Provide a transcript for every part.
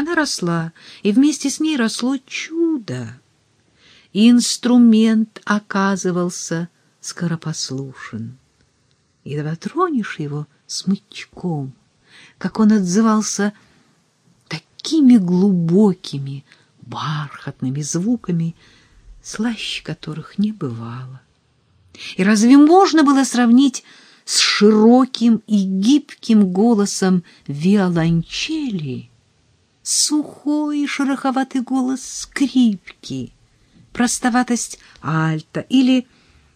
Она росла, и вместе с ней росло чудо. Инструмент оказывался скоропослушен. Едва тронешь его смычком, как он отзывался такими глубокими, бархатными звуками, слаще которых не бывало. И разве можно было сравнить с широким и гибким голосом виолончели сухой шероховатый голос скрипки, простоватость альта или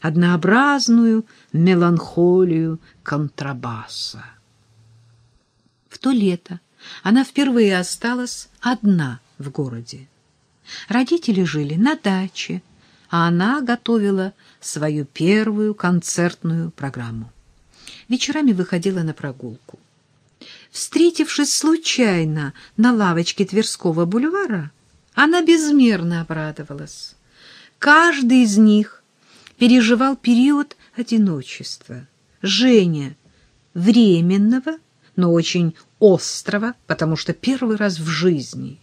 однообразную меланхолию контрабаса? В то лето она впервые осталась одна в городе. Родители жили на даче, а она готовила свою первую концертную программу. Вечерами выходила на прогулку. Встретившись случайно на лавочке Тверского бульвара, она безмерно обрадовалась. Каждый из них переживал период одиночества. Женя — временного, но очень острого, потому что первый раз в жизни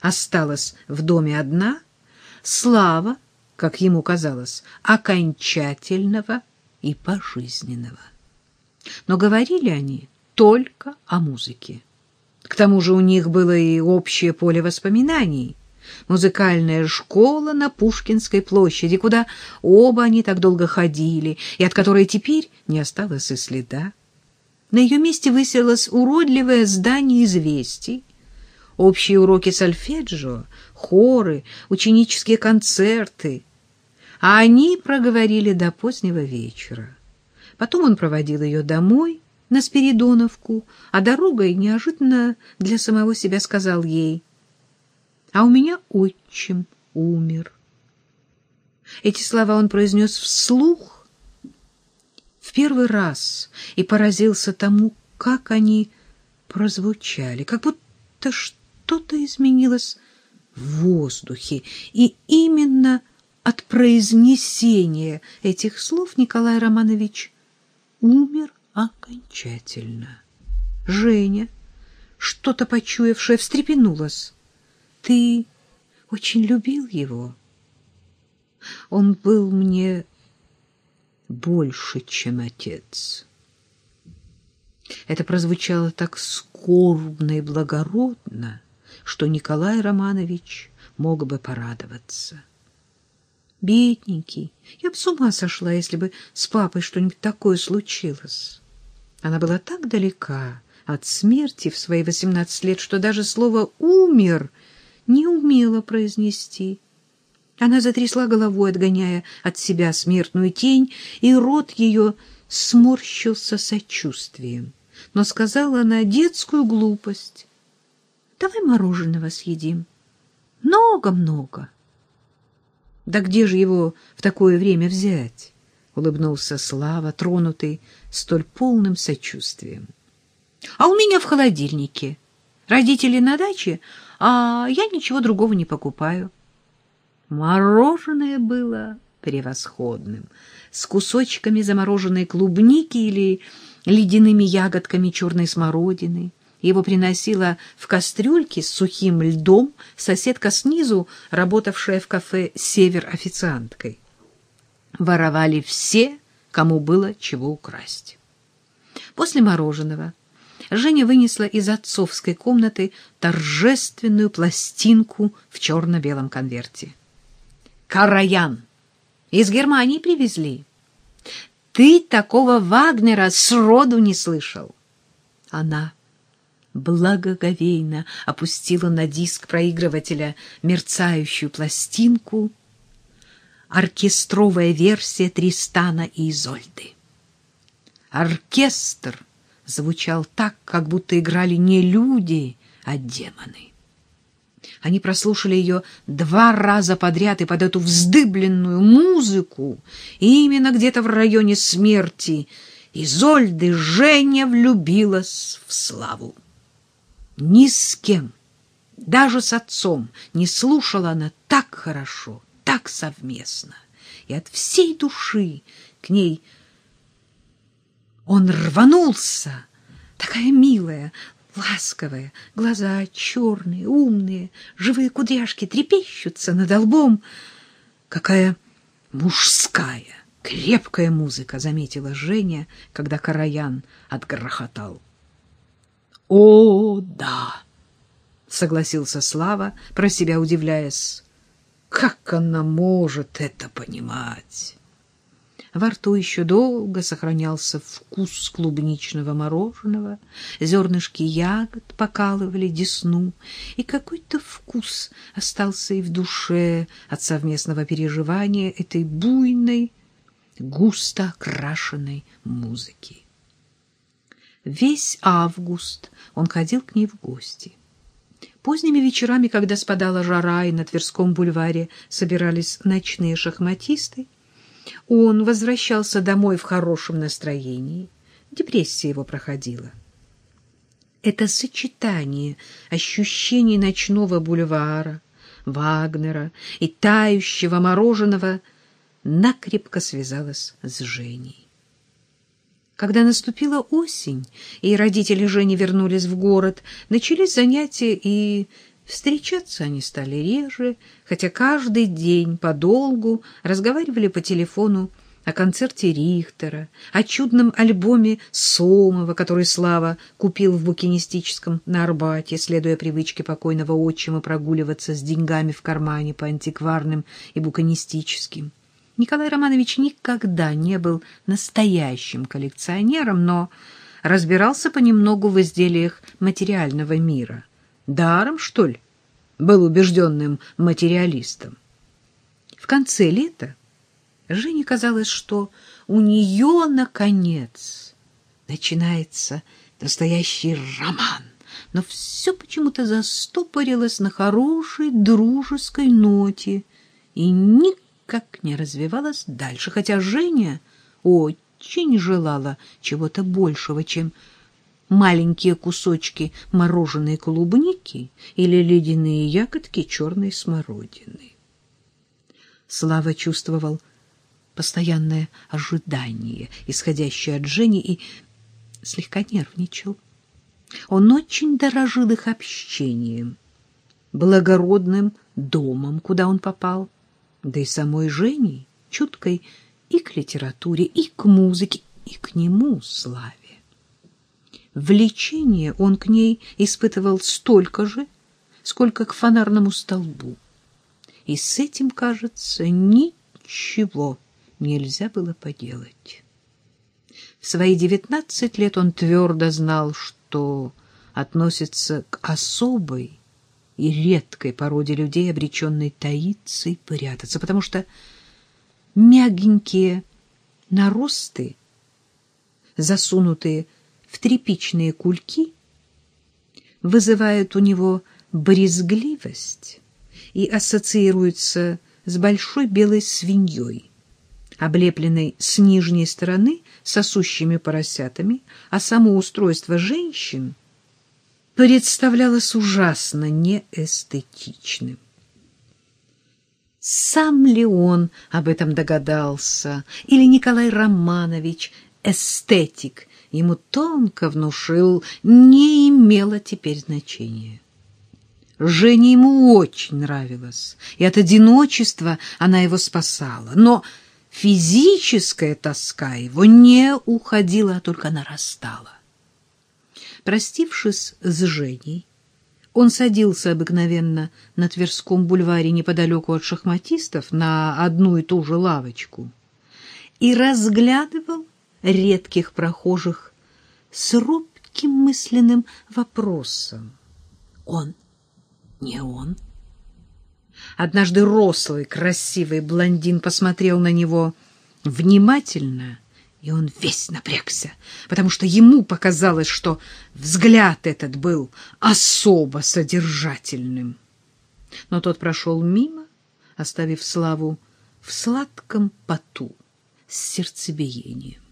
осталась в доме одна, Слава, как ему казалось, окончательного и пожизненного. Но говорили они только о музыке. К тому же у них было и общее поле воспоминаний. Музыкальная школа на Пушкинской площади, куда оба они так долго ходили, и от которой теперь не осталось и следа. На ее месте выселось уродливое здание известий, общие уроки сольфеджио, хоры, ученические концерты. А они проговорили до позднего вечера. Потом он проводил ее домой, на Спиридоновку, а дорогой неожиданно для самого себя сказал ей, «А у меня отчим умер». Эти слова он произнес вслух, в первый раз и поразился тому, как они прозвучали, как будто что-то изменилось в воздухе, и именно от произнесения этих слов Николай Романович умер окончательно. Женя, что-то почуявшая, встрепенулась. «Ты очень любил его?» «Он был мне больше, чем отец. Это прозвучало так скорбно и благородно, что Николай Романович мог бы порадоваться. Бедненький, я бы с ума сошла, если бы с папой что-нибудь такое случилось. Она была так далека от смерти в свои восемнадцать лет, что даже слово «умер» не умела произнести. Она затрясла головой, отгоняя от себя смертную тень, и рот ее сморщился сочувствием. Но сказала она детскую глупость. «Давай мороженого съедим. Много-много». «Да где же его в такое время взять?» — улыбнулся Слава, тронутый столь полным сочувствием. «А у меня в холодильнике. Родители на даче, а я ничего другого не покупаю». Мороженое было превосходным, с кусочками замороженной клубники или ледяными ягодками черной смородины. Его приносила в кастрюльке с сухим льдом соседка снизу, работавшая в кафе «Север» официанткой. Воровали все, кому было чего украсть. После мороженого Женя вынесла из отцовской комнаты торжественную пластинку в черно-белом конверте. Караян. Из Германии привезли. Ты такого Вагнера сроду не слышал. Она благоговейно опустила на диск проигрывателя мерцающую пластинку оркестровая версия Тристана и Изольды. Оркестр звучал так, как будто играли не люди, а демоны. Они прослушали ее два раза подряд и под эту вздыбленную музыку, именно где-то в районе смерти, Изольды Женя влюбилась в славу. Ни с кем, даже с отцом, не слушала она так хорошо, так совместно. И от всей души к ней он рванулся, такая милая, ласковая, глаза черные, умные, живые кудряшки трепещутся над лбом. Какая мужская, крепкая музыка, заметила Женя, когда Караян отгрохотал. О, да, согласился Слава, про себя удивляясь. Как она может это понимать? Во рту еще долго сохранялся вкус клубничного мороженого, зернышки ягод покалывали десну, и какой-то вкус остался и в душе от совместного переживания этой буйной, густо окрашенной музыки. Весь август он ходил к ней в гости. Поздними вечерами, когда спадала жара и на Тверском бульваре собирались ночные шахматисты, он возвращался домой в хорошем настроении. Депрессия его проходила. Это сочетание ощущений ночного бульвара, Вагнера и тающего мороженого накрепко связалось с Женей. Когда наступила осень, и родители Жени вернулись в город, начались занятия, и встречаться они стали реже, хотя каждый день подолгу разговаривали по телефону о концерте Рихтера, о чудном альбоме Сомова, который Слава купил в букинистическом на Арбате, следуя привычке покойного отчима прогуливаться с деньгами в кармане по антикварным и букинистическим. Николай Романович никогда не был настоящим коллекционером, но разбирался понемногу в изделиях материального мира. Даром, что ли, был убежденным материалистом. В конце лета Жене казалось, что у нее, наконец, начинается настоящий роман, но все почему-то застопорилось на хорошей дружеской ноте, и никак никак не развивалась дальше, хотя Женя очень желала чего-то большего, чем маленькие кусочки мороженой клубники или ледяные ягодки черной смородины. Слава чувствовал постоянное ожидание, исходящее от Жени, и слегка нервничал. Он очень дорожил их общением, благородным домом, куда он попал, да и самой Женей, чуткой и к литературе, и к музыке, и к нему, Славе. Влечение он к ней испытывал столько же, сколько к фонарному столбу. И с этим, кажется, ничего нельзя было поделать. В свои девятнадцать лет он твердо знал, что относится к особой, и редкой породе людей, обреченной таиться и прятаться, потому что мягенькие наросты, засунутые в тряпичные кульки, вызывают у него брезгливость и ассоциируются с большой белой свиньей, облепленной с нижней стороны сосущими поросятами, а само устройство женщин — представлялось ужасно неэстетичным. Сам ли он об этом догадался, или Николай Романович, эстетик, ему тонко внушил, не имело теперь значения. Жене ему очень нравилось, и от одиночества она его спасала, но физическая тоска его не уходила, а только нарастала. Простившись с Женей, он садился обыкновенно на Тверском бульваре неподалеку от шахматистов на одну и ту же лавочку и разглядывал редких прохожих с робким мысленным вопросом. Он не он. Однажды рослый, красивый блондин посмотрел на него внимательно и он весь напрягся, потому что ему показалось, что взгляд этот был особо содержательным. Но тот прошел мимо, оставив Славу в сладком поту с сердцебиением.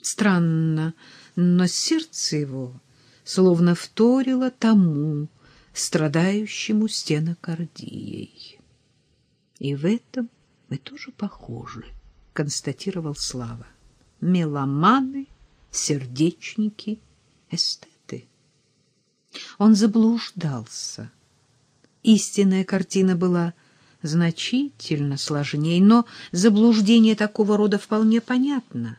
Странно, но сердце его словно вторило тому, страдающему стенокардией. И в этом мы тоже похожи констатировал Слава. Меломаны, сердечники, эстеты. Он заблуждался. Истинная картина была значительно сложнее, но заблуждение такого рода вполне понятно.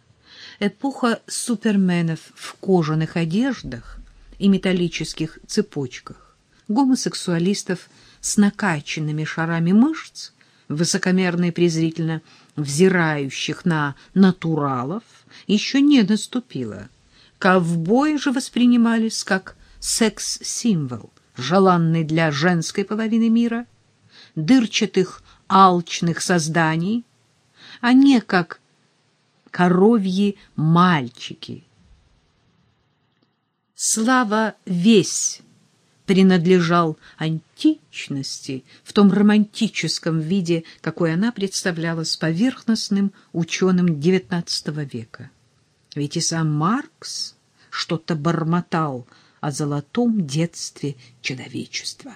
Эпоха суперменов в кожаных одеждах и металлических цепочках, гомосексуалистов с накачанными шарами мышц, высокомерно и презрительно взирающих на натуралов, еще не наступила. Ковбои же воспринимались как секс-символ, желанный для женской половины мира, дырчатых алчных созданий, а не как коровьи мальчики. Слава весь принадлежал античности в том романтическом виде, какой она представлялась поверхностным ученым XIX века. Ведь и сам Маркс что-то бормотал о золотом детстве человечества.